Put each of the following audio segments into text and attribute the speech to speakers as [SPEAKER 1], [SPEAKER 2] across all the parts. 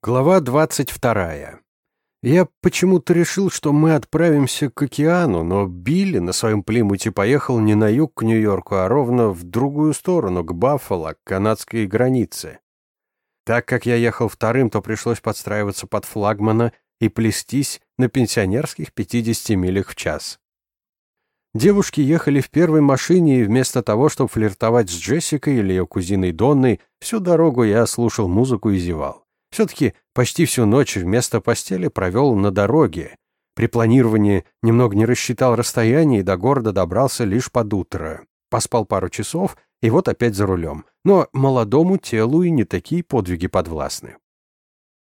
[SPEAKER 1] Глава 22. Я почему-то решил, что мы отправимся к океану, но Билли на своем Плимуте поехал не на юг к Нью-Йорку, а ровно в другую сторону, к Баффало, к канадской границе. Так как я ехал вторым, то пришлось подстраиваться под флагмана и плестись на пенсионерских 50 милях в час. Девушки ехали в первой машине, и вместо того, чтобы флиртовать с Джессикой или ее кузиной Донной, всю дорогу я слушал музыку и зевал. Все-таки почти всю ночь вместо постели провел на дороге. При планировании немного не рассчитал расстояние и до города добрался лишь под утро. Поспал пару часов, и вот опять за рулем. Но молодому телу и не такие подвиги подвластны.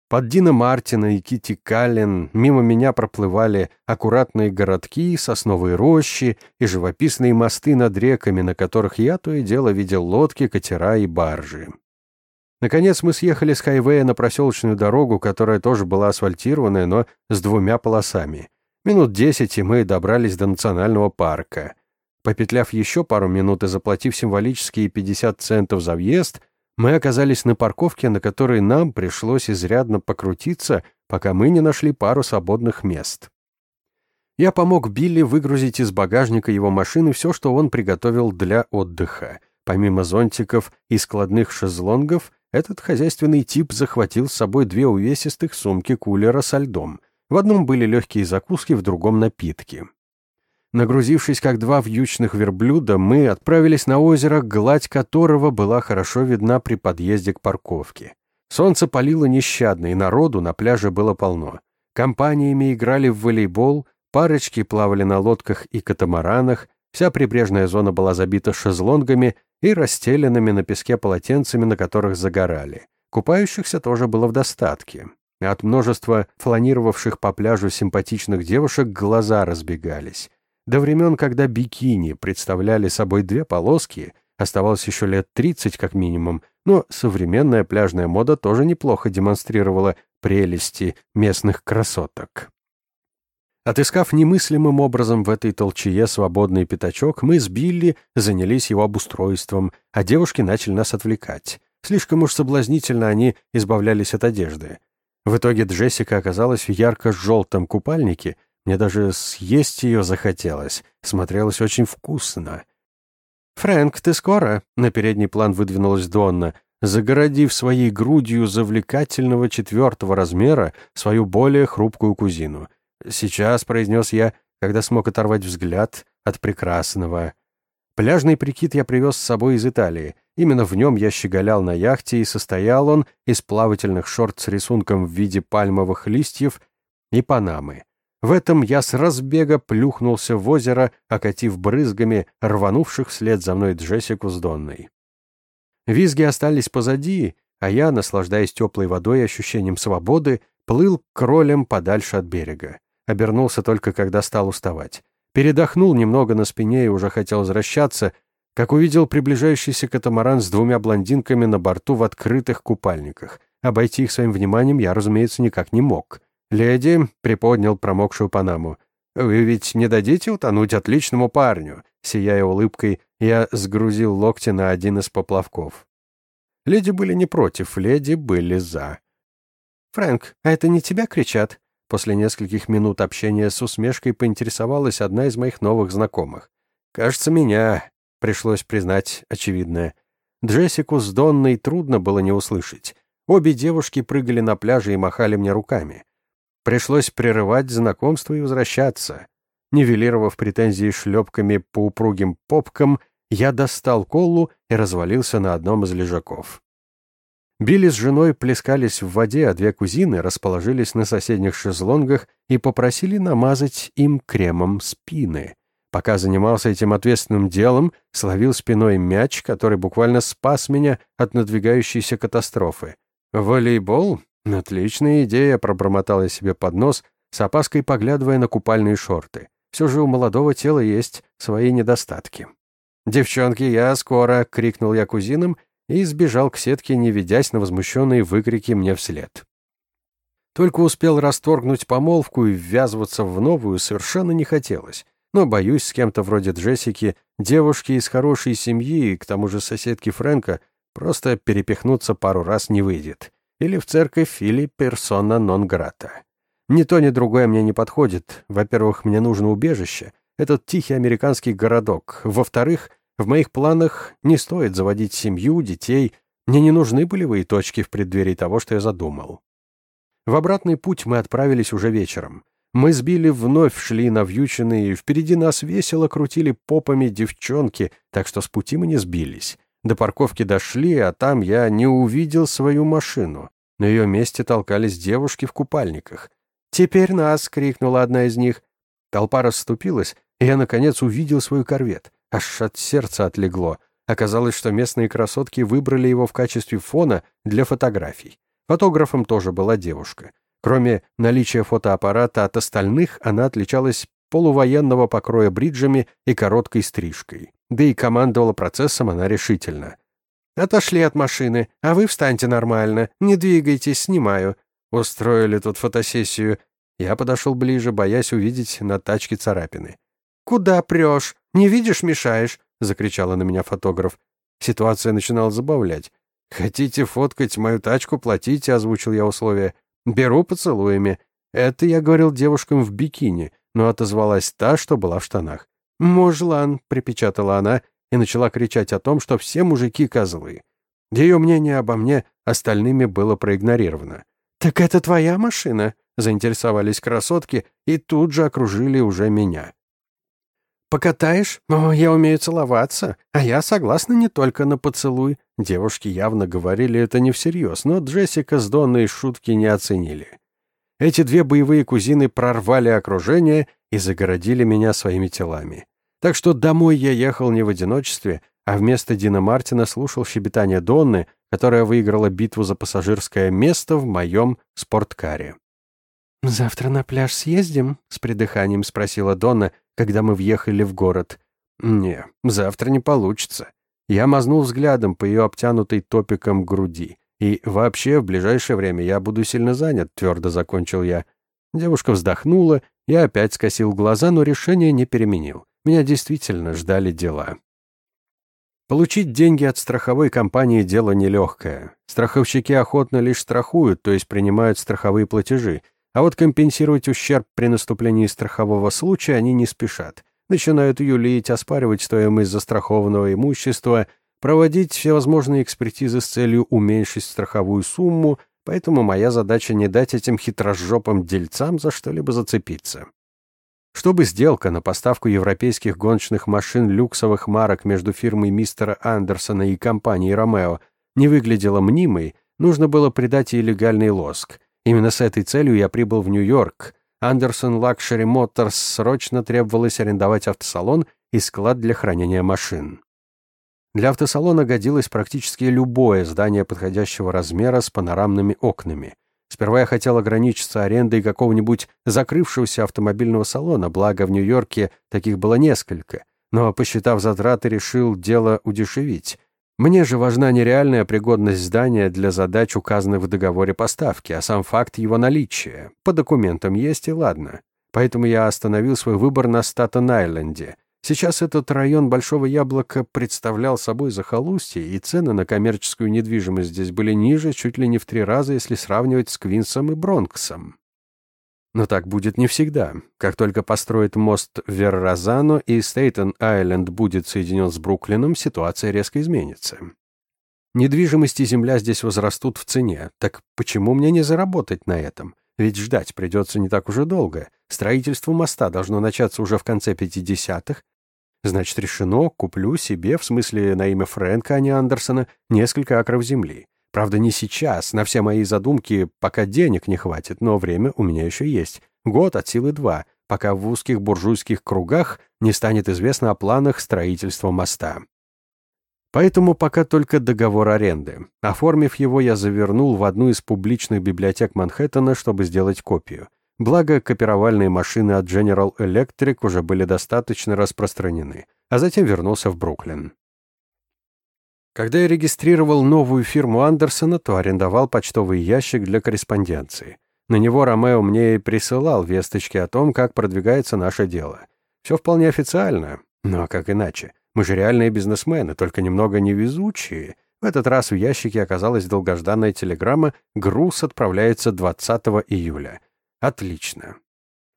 [SPEAKER 1] Под Дина Мартина и Кити Каллен мимо меня проплывали аккуратные городки, сосновые рощи и живописные мосты над реками, на которых я то и дело видел лодки, катера и баржи. Наконец мы съехали с хайвея на проселочную дорогу, которая тоже была асфальтированная, но с двумя полосами. Минут десять, и мы добрались до национального парка. Попетляв еще пару минут и заплатив символические 50 центов за въезд, мы оказались на парковке, на которой нам пришлось изрядно покрутиться, пока мы не нашли пару свободных мест. Я помог Билли выгрузить из багажника его машины все, что он приготовил для отдыха. Помимо зонтиков и складных шезлонгов, этот хозяйственный тип захватил с собой две увесистых сумки-кулера со льдом. В одном были легкие закуски, в другом — напитки. Нагрузившись как два вьючных верблюда, мы отправились на озеро, гладь которого была хорошо видна при подъезде к парковке. Солнце палило нещадно, и народу на пляже было полно. Компаниями играли в волейбол, парочки плавали на лодках и катамаранах, вся прибрежная зона была забита шезлонгами и расстеленными на песке полотенцами, на которых загорали. Купающихся тоже было в достатке. От множества фланировавших по пляжу симпатичных девушек глаза разбегались. До времен, когда бикини представляли собой две полоски, оставалось еще лет 30 как минимум, но современная пляжная мода тоже неплохо демонстрировала прелести местных красоток. Отыскав немыслимым образом в этой толчее свободный пятачок, мы с Билли занялись его обустройством, а девушки начали нас отвлекать. Слишком уж соблазнительно они избавлялись от одежды. В итоге Джессика оказалась в ярко-желтом купальнике, мне даже съесть ее захотелось, смотрелось очень вкусно. «Фрэнк, ты скоро?» — на передний план выдвинулась Донна, загородив своей грудью завлекательного четвертого размера свою более хрупкую кузину — «Сейчас», — произнес я, когда смог оторвать взгляд от прекрасного. Пляжный прикид я привез с собой из Италии. Именно в нем я щеголял на яхте, и состоял он из плавательных шорт с рисунком в виде пальмовых листьев и панамы. В этом я с разбега плюхнулся в озеро, окатив брызгами рванувших вслед за мной Джессику с Донной. Визги остались позади, а я, наслаждаясь теплой водой и ощущением свободы, плыл кролем подальше от берега. Обернулся только, когда стал уставать. Передохнул немного на спине и уже хотел возвращаться, как увидел приближающийся катамаран с двумя блондинками на борту в открытых купальниках. Обойти их своим вниманием я, разумеется, никак не мог. «Леди», — приподнял промокшую панаму, — «вы ведь не дадите утонуть отличному парню?» Сияя улыбкой, я сгрузил локти на один из поплавков. Леди были не против, леди были за. «Фрэнк, а это не тебя кричат?» После нескольких минут общения с усмешкой поинтересовалась одна из моих новых знакомых. «Кажется, меня», — пришлось признать очевидное. Джессику с Донной трудно было не услышать. Обе девушки прыгали на пляже и махали мне руками. Пришлось прерывать знакомство и возвращаться. Нивелировав претензии шлепками по упругим попкам, я достал колу и развалился на одном из лежаков. Билли с женой плескались в воде, а две кузины расположились на соседних шезлонгах и попросили намазать им кремом спины. Пока занимался этим ответственным делом, словил спиной мяч, который буквально спас меня от надвигающейся катастрофы. «Волейбол? Отличная идея», — пробормотал я себе под нос, с опаской поглядывая на купальные шорты. Все же у молодого тела есть свои недостатки. «Девчонки, я скоро!» — крикнул я кузинам — и сбежал к сетке, не ведясь на возмущенные выкрики мне вслед. Только успел расторгнуть помолвку и ввязываться в новую совершенно не хотелось. Но, боюсь, с кем-то вроде Джессики, девушки из хорошей семьи и к тому же соседки Фрэнка, просто перепихнуться пару раз не выйдет. или в церковь, или персона нон грата. Ни то, ни другое мне не подходит. Во-первых, мне нужно убежище, этот тихий американский городок. Во-вторых, в моих планах не стоит заводить семью, детей. Мне не нужны болевые точки в преддверии того, что я задумал. В обратный путь мы отправились уже вечером. Мы с Билли вновь шли навьюченные, и впереди нас весело крутили попами девчонки, так что с пути мы не сбились. До парковки дошли, а там я не увидел свою машину. На ее месте толкались девушки в купальниках. «Теперь нас!» — крикнула одна из них. Толпа расступилась, и я, наконец, увидел свой корвет. Аж от сердца отлегло. Оказалось, что местные красотки выбрали его в качестве фона для фотографий. Фотографом тоже была девушка. Кроме наличия фотоаппарата от остальных, она отличалась полувоенного покроя бриджами и короткой стрижкой. Да и командовала процессом она решительно. «Отошли от машины, а вы встаньте нормально, не двигайтесь, снимаю». Устроили тут фотосессию. Я подошел ближе, боясь увидеть на тачке царапины. «Куда прешь? Не видишь, мешаешь!» — закричала на меня фотограф. Ситуация начинала забавлять. «Хотите фоткать мою тачку, платите», — озвучил я условия. «Беру поцелуями». Это я говорил девушкам в бикини, но отозвалась та, что была в штанах. «Мужлан», — припечатала она и начала кричать о том, что все мужики козлы. Ее мнение обо мне остальными было проигнорировано. «Так это твоя машина?» — заинтересовались красотки и тут же окружили уже меня. «Покатаешь? О, я умею целоваться, а я согласна не только на поцелуй». Девушки явно говорили это не всерьез, но Джессика с Донной шутки не оценили. Эти две боевые кузины прорвали окружение и загородили меня своими телами. Так что домой я ехал не в одиночестве, а вместо Дина Мартина слушал щебетание Донны, которая выиграла битву за пассажирское место в моем спорткаре. «Завтра на пляж съездим?» — с придыханием спросила Донна, когда мы въехали в город. «Не, завтра не получится». Я мазнул взглядом по ее обтянутой топиком груди. «И вообще, в ближайшее время я буду сильно занят», — твердо закончил я. Девушка вздохнула, я опять скосил глаза, но решение не переменил. Меня действительно ждали дела. Получить деньги от страховой компании – дело нелегкое. Страховщики охотно лишь страхуют, то есть принимают страховые платежи, а вот компенсировать ущерб при наступлении страхового случая они не спешат. Начинают юлить, оспаривать стоимость застрахованного имущества, проводить всевозможные экспертизы с целью уменьшить страховую сумму, поэтому моя задача не дать этим хитрожопым дельцам за что-либо зацепиться. Чтобы сделка на поставку европейских гоночных машин люксовых марок между фирмой мистера Андерсона и компанией «Ромео» не выглядела мнимой, нужно было придать ей легальный лоск. Именно с этой целью я прибыл в Нью-Йорк. Anderson Luxury Motors срочно требовалось арендовать автосалон и склад для хранения машин. Для автосалона годилось практически любое здание подходящего размера с панорамными окнами. Сперва я хотел ограничиться арендой какого-нибудь закрывшегося автомобильного салона, благо в Нью-Йорке таких было несколько, но, посчитав затраты, решил дело удешевить. Мне же важна не реальная пригодность здания для задач, указанных в договоре поставки, а сам факт его наличия. По документам есть и ладно. Поэтому я остановил свой выбор на Статен-Айленде — Сейчас этот район Большого Яблока представлял собой захолустье, и цены на коммерческую недвижимость здесь были ниже чуть ли не в три раза, если сравнивать с Квинсом и Бронксом. Но так будет не всегда. Как только построят мост в Верразано и Стейтен-Айленд будет соединен с Бруклином, ситуация резко изменится. Недвижимость и земля здесь возрастут в цене. Так почему мне не заработать на этом? Ведь ждать придется не так уже долго. Строительство моста должно начаться уже в конце 50-х, Значит, решено, куплю себе, в смысле на имя Фрэнка, а не Андерсона, несколько акров земли. Правда, не сейчас, на все мои задумки пока денег не хватит, но время у меня еще есть. Год от силы два, пока в узких буржуйских кругах не станет известно о планах строительства моста. Поэтому пока только договор аренды. Оформив его, я завернул в одну из публичных библиотек Манхэттена, чтобы сделать копию. Благо, копировальные машины от General Electric уже были достаточно распространены, а затем вернулся в Бруклин. Когда я регистрировал новую фирму Андерсона, то арендовал почтовый ящик для корреспонденции. На него Ромео мне и присылал весточки о том, как продвигается наше дело. Все вполне официально, но как иначе? Мы же реальные бизнесмены, только немного невезучие. В этот раз в ящике оказалась долгожданная телеграмма «Груз отправляется 20 июля». Отлично.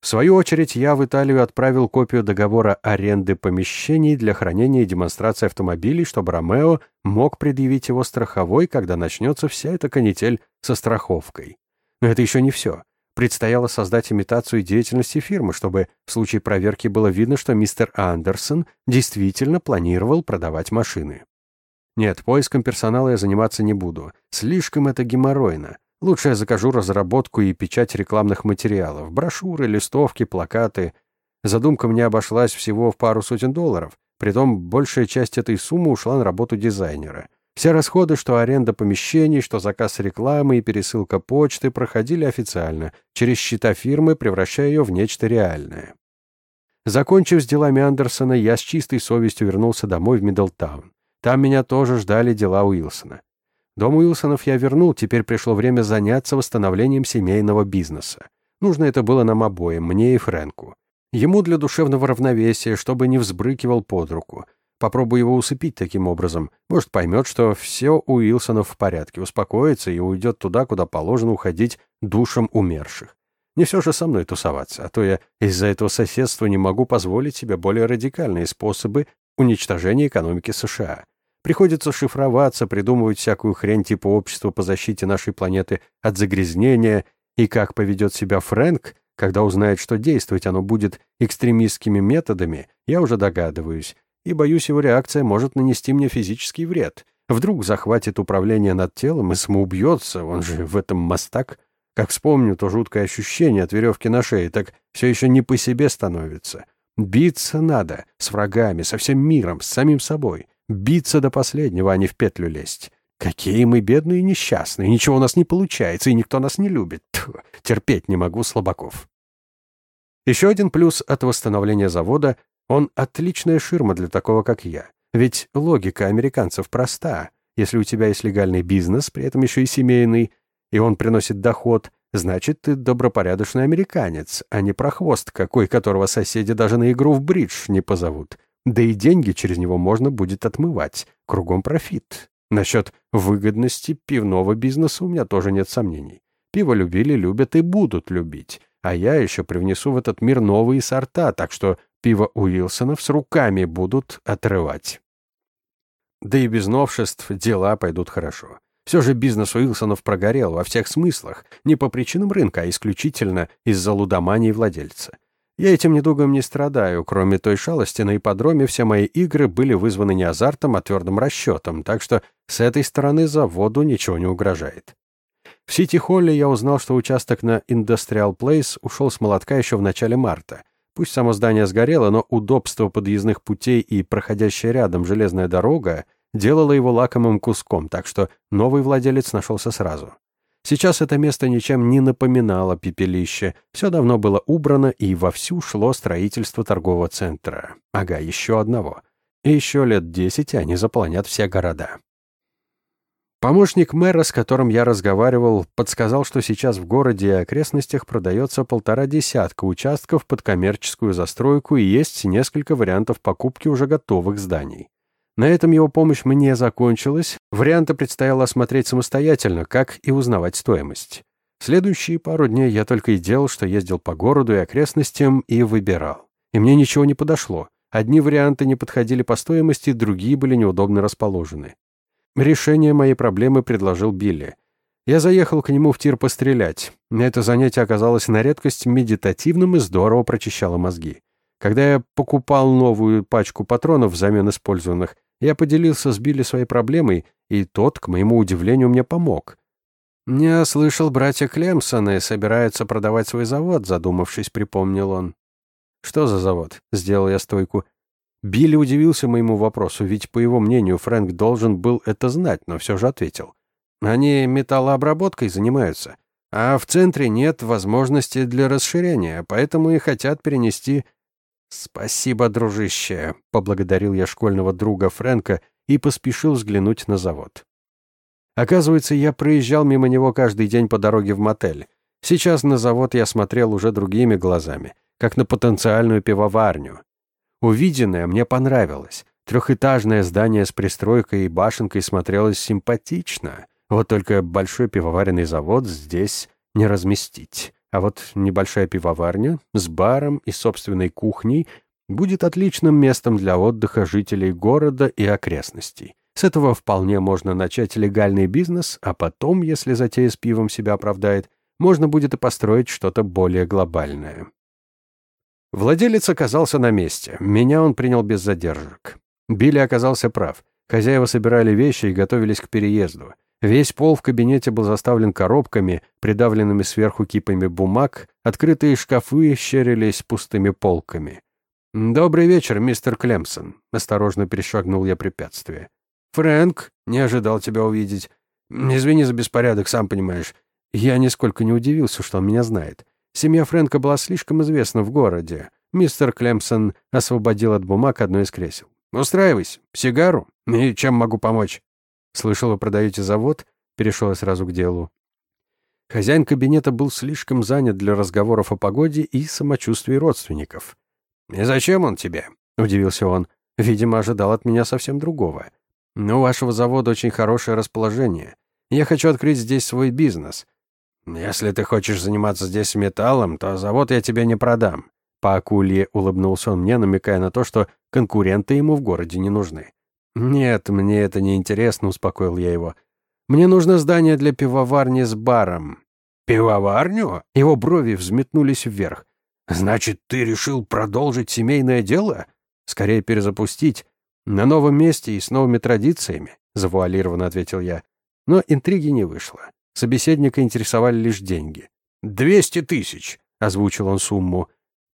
[SPEAKER 1] В свою очередь, я в Италию отправил копию договора аренды помещений для хранения и демонстрации автомобилей, чтобы Ромео мог предъявить его страховой, когда начнется вся эта канитель со страховкой. Но это еще не все. Предстояло создать имитацию деятельности фирмы, чтобы в случае проверки было видно, что мистер Андерсон действительно планировал продавать машины. Нет, поиском персонала я заниматься не буду. Слишком это геморройно. Лучше я закажу разработку и печать рекламных материалов, брошюры, листовки, плакаты. Задумка мне обошлась всего в пару сотен долларов, притом большая часть этой суммы ушла на работу дизайнера. Все расходы, что аренда помещений, что заказ рекламы и пересылка почты, проходили официально, через счета фирмы, превращая ее в нечто реальное. Закончив с делами Андерсона, я с чистой совестью вернулся домой в Миддлтаун. Там меня тоже ждали дела Уилсона. Дом Уилсонов я вернул, теперь пришло время заняться восстановлением семейного бизнеса. Нужно это было нам обоим, мне и Фрэнку. Ему для душевного равновесия, чтобы не взбрыкивал под руку. Попробую его усыпить таким образом. Может, поймет, что все у Уилсонов в порядке, успокоится и уйдет туда, куда положено уходить душам умерших. Не все же со мной тусоваться, а то я из-за этого соседства не могу позволить себе более радикальные способы уничтожения экономики США. Приходится шифроваться, придумывать всякую хрень типа общества по защите нашей планеты от загрязнения, и как поведет себя Фрэнк, когда узнает, что действовать оно будет экстремистскими методами, я уже догадываюсь, и боюсь, его реакция может нанести мне физический вред. Вдруг захватит управление над телом и самоубьется, он же в этом мастак. Как вспомню то жуткое ощущение от веревки на шее, так все еще не по себе становится. Биться надо, с врагами, со всем миром, с самим собой. Биться до последнего, а не в петлю лезть. Какие мы бедные и несчастные, ничего у нас не получается, и никто нас не любит. Тьфу, терпеть не могу слабаков. Еще один плюс от восстановления завода — он отличная ширма для такого, как я. Ведь логика американцев проста. Если у тебя есть легальный бизнес, при этом еще и семейный, и он приносит доход, значит, ты добропорядочный американец, а не прохвост какой, которого соседи даже на игру в бридж не позовут. Да и деньги через него можно будет отмывать. Кругом профит. Насчет выгодности пивного бизнеса у меня тоже нет сомнений. Пиво любили, любят и будут любить. А я еще привнесу в этот мир новые сорта, так что пиво Уилсонов с руками будут отрывать. Да и без новшеств дела пойдут хорошо. Все же бизнес Уилсонов прогорел во всех смыслах, не по причинам рынка, а исключительно из-за лудомании владельца. Я этим недугом не страдаю, кроме той шалости на ипподроме все мои игры были вызваны не азартом, а твердым расчетом, так что с этой стороны заводу ничего не угрожает. В Сити-Холле я узнал, что участок на Industrial Place ушел с молотка еще в начале марта. Пусть само здание сгорело, но удобство подъездных путей и проходящая рядом железная дорога делало его лакомым куском, так что новый владелец нашелся сразу. Сейчас это место ничем не напоминало пепелище. Все давно было убрано, и вовсю шло строительство торгового центра. Ага, еще одного. И еще лет десять они заполонят все города. Помощник мэра, с которым я разговаривал, подсказал, что сейчас в городе и окрестностях продается полтора десятка участков под коммерческую застройку и есть несколько вариантов покупки уже готовых зданий. На этом его помощь мне закончилась, варианты предстояло осмотреть самостоятельно, как и узнавать стоимость. Следующие пару дней я только и делал, что ездил по городу и окрестностям и выбирал. И мне ничего не подошло. Одни варианты не подходили по стоимости, другие были неудобно расположены. Решение моей проблемы предложил Билли. Я заехал к нему в тир пострелять. Это занятие оказалось на редкость медитативным и здорово прочищало мозги. Когда я покупал новую пачку патронов взамен использованных, я поделился с Билли своей проблемой, и тот, к моему удивлению, мне помог. «Не слышал, братья Клемсоны собираются продавать свой завод», задумавшись, припомнил он. «Что за завод?» — сделал я стойку. Билли удивился моему вопросу, ведь, по его мнению, Фрэнк должен был это знать, но все же ответил. «Они металлообработкой занимаются, а в центре нет возможности для расширения, поэтому и хотят перенести «Спасибо, дружище», — поблагодарил я школьного друга Фрэнка и поспешил взглянуть на завод. Оказывается, я проезжал мимо него каждый день по дороге в мотель. Сейчас на завод я смотрел уже другими глазами, как на потенциальную пивоварню. Увиденное мне понравилось. Трехэтажное здание с пристройкой и башенкой смотрелось симпатично. Вот только большой пивоваренный завод здесь не разместить. А вот небольшая пивоварня с баром и собственной кухней будет отличным местом для отдыха жителей города и окрестностей. С этого вполне можно начать легальный бизнес, а потом, если затея с пивом себя оправдает, можно будет и построить что-то более глобальное. Владелец оказался на месте. Меня он принял без задержек. Билли оказался прав. Хозяева собирали вещи и готовились к переезду. Весь пол в кабинете был заставлен коробками, придавленными сверху кипами бумаг, открытые шкафы щерились пустыми полками. «Добрый вечер, мистер Клемсон», — осторожно перешагнул я препятствие. «Фрэнк, не ожидал тебя увидеть. Извини за беспорядок, сам понимаешь. Я нисколько не удивился, что он меня знает. Семья Фрэнка была слишком известна в городе. Мистер Клемсон освободил от бумаг одно из кресел. «Устраивайся. Сигару? И чем могу помочь?» «Слышал, вы продаете завод?» Перешел я сразу к делу. Хозяин кабинета был слишком занят для разговоров о погоде и самочувствии родственников. «И зачем он тебе?» — удивился он. Видимо, ожидал от меня совсем другого. «Но у вашего завода очень хорошее расположение. Я хочу открыть здесь свой бизнес. Если ты хочешь заниматься здесь металлом, то завод я тебе не продам». По акулье улыбнулся он мне, намекая на то, что конкуренты ему в городе не нужны. «Нет, мне это не интересно», — успокоил я его. «Мне нужно здание для пивоварни с баром». «Пивоварню?» Его брови взметнулись вверх. «Значит, ты решил продолжить семейное дело?» «Скорее перезапустить. На новом месте и с новыми традициями», — завуалированно ответил я. Но интриги не вышло. Собеседника интересовали лишь деньги. «Двести тысяч!» — озвучил он сумму.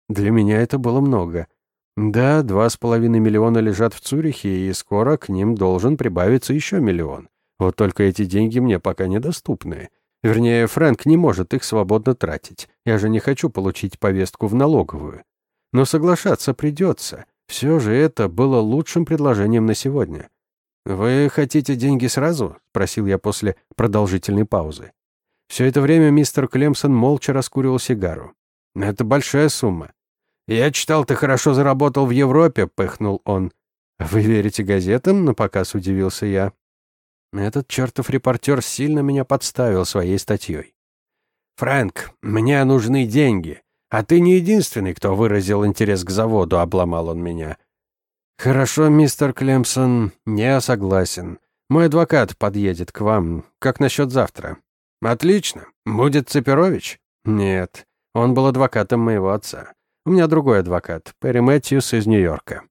[SPEAKER 1] Для меня это было много. Да, два с половиной миллиона лежат в Цюрихе, и скоро к ним должен прибавиться еще миллион. Вот только эти деньги мне пока недоступны. Вернее, Фрэнк не может их свободно тратить. Я же не хочу получить повестку в налоговую. Но соглашаться придется. Все же это было лучшим предложением на сегодня. «Вы хотите деньги сразу?» — спросил я после продолжительной паузы. Все это время мистер Клемсон молча раскуривал сигару. «Это большая сумма». «Я читал, ты хорошо заработал в Европе», — пыхнул он. «Вы верите газетам?» — на показ удивился я. Этот чертов репортер сильно меня подставил своей статьей. «Фрэнк, мне нужны деньги, а ты не единственный, кто выразил интерес к заводу», — обломал он меня. «Хорошо, мистер Клемсон, не согласен. Мой адвокат подъедет к вам. Как насчет завтра?» «Отлично. Будет Цепирович?» «Нет. Он был адвокатом моего отца. У меня другой адвокат, Перри Мэтьюс из Нью-Йорка».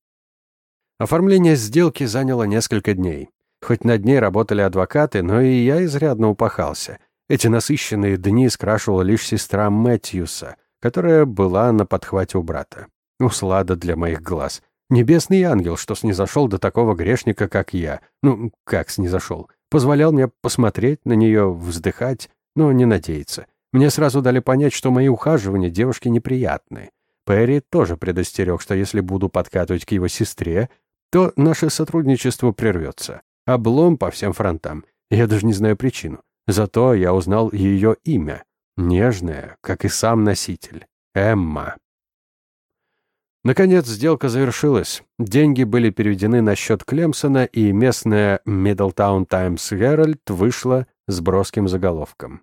[SPEAKER 1] Оформление сделки заняло несколько дней. Хоть над ней работали адвокаты, но и я изрядно упахался. Эти насыщенные дни скрашивала лишь сестра Мэтьюса, которая была на подхвате у брата. Услада для моих глаз. Небесный ангел, что снизошел до такого грешника, как я. Ну, как снизошел? Позволял мне посмотреть на нее, вздыхать, но не надеяться. Мне сразу дали понять, что мои ухаживания девушке неприятны. Перри тоже предостерег, что если буду подкатывать к его сестре, то наше сотрудничество прервется. Облом по всем фронтам. Я даже не знаю причину. Зато я узнал ее имя. Нежное, как и сам носитель. Эмма. Наконец, сделка завершилась. Деньги были переведены на счет Клемсона, и местная Middletown Times Herald вышла с броским заголовком.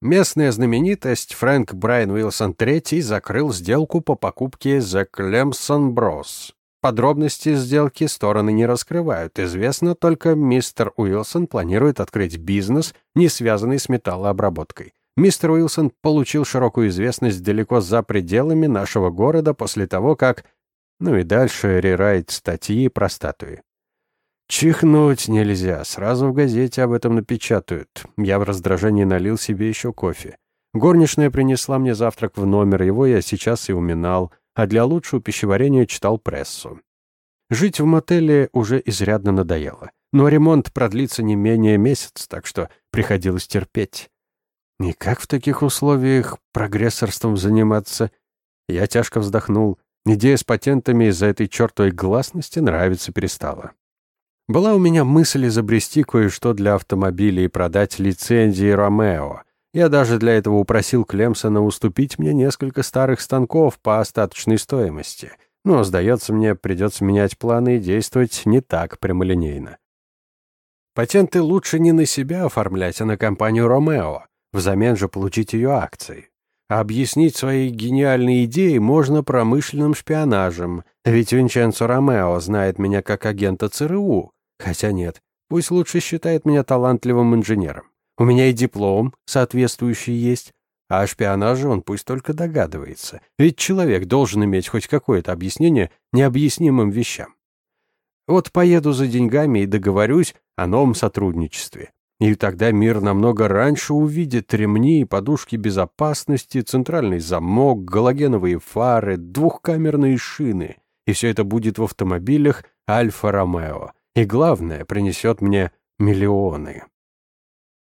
[SPEAKER 1] Местная знаменитость Фрэнк Брайан Уилсон III закрыл сделку по покупке The Clemson Bros. Подробности сделки стороны не раскрывают. Известно только, мистер Уилсон планирует открыть бизнес, не связанный с металлообработкой. Мистер Уилсон получил широкую известность далеко за пределами нашего города после того, как... Ну и дальше рерайт статьи про статуи. Чихнуть нельзя, сразу в газете об этом напечатают. Я в раздражении налил себе еще кофе. Горничная принесла мне завтрак в номер, его я сейчас и уминал, а для лучшего пищеварения читал прессу. Жить в мотеле уже изрядно надоело. Но ремонт продлится не менее месяца, так что приходилось терпеть. И как в таких условиях прогрессорством заниматься? Я тяжко вздохнул. Идея с патентами из-за этой чертовой гласности нравиться перестала. Была у меня мысль изобрести кое-что для автомобилей и продать лицензии Ромео. Я даже для этого упросил Клемсона уступить мне несколько старых станков по остаточной стоимости. Но, сдается мне, придется менять планы и действовать не так прямолинейно. Патенты лучше не на себя оформлять, а на компанию «Ромео», взамен же получить ее акции. А объяснить свои гениальные идеи можно промышленным шпионажем, ведь Винченцо Ромео знает меня как агента ЦРУ. Хотя нет, пусть лучше считает меня талантливым инженером. У меня и диплом соответствующий есть, а о шпионаже он пусть только догадывается, ведь человек должен иметь хоть какое-то объяснение необъяснимым вещам. Вот поеду за деньгами и договорюсь о новом сотрудничестве. И тогда мир намного раньше увидит ремни и подушки безопасности, центральный замок, галогеновые фары, двухкамерные шины. И все это будет в автомобилях Альфа-Ромео. И главное, принесет мне миллионы.